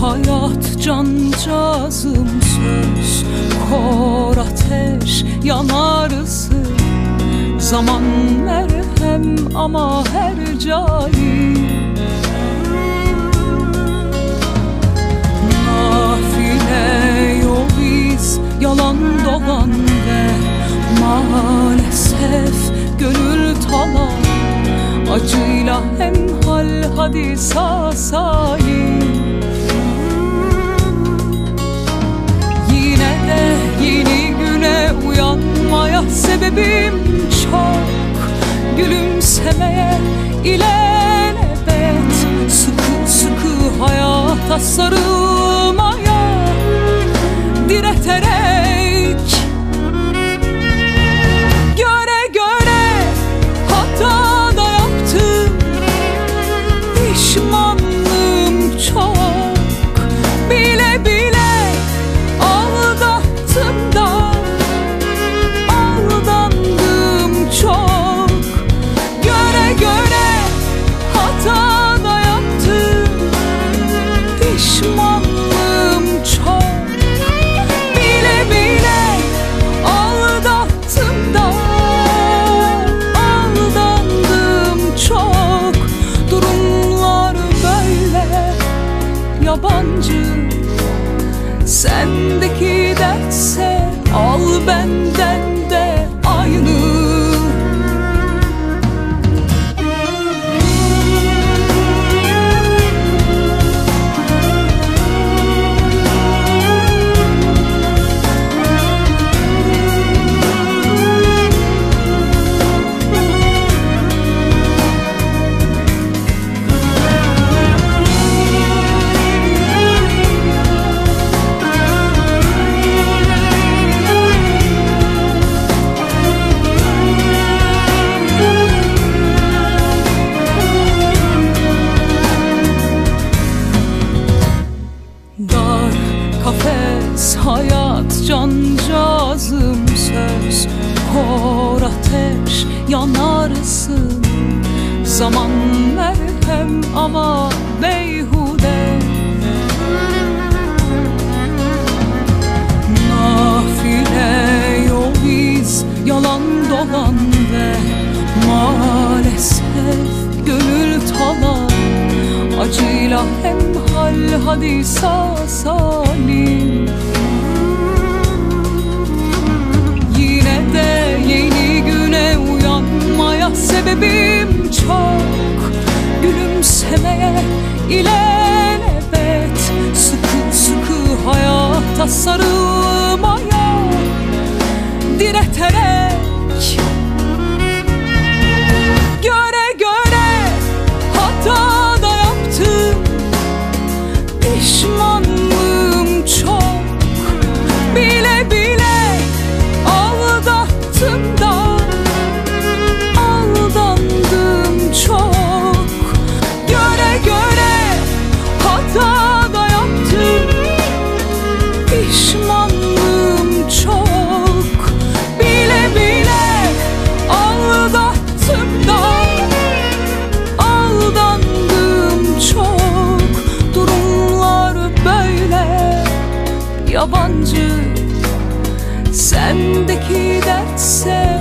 hayat cancağızım söz Kor ateş yanarsın Zaman merhem ama her cahil Nafile yol yalan dolan ve Maalesef gönül talan. Acıyla hem hal hadi sağ salim Gülümsemeye ilelebet Sıkı sıkı hayata sarılmaya yabancı. Sendeki dertse al benden Kor ateş yanarsın. Zaman merhem ama beyhude. Nafile yol iz yalan dolan ve Maalesef gönül talan. Acıyla hem hal hadi sağ salim sebebim çok. Gülümsemeye ilelebet Sıkı sıkı hayata sarılmaya yabancı Sendeki dertse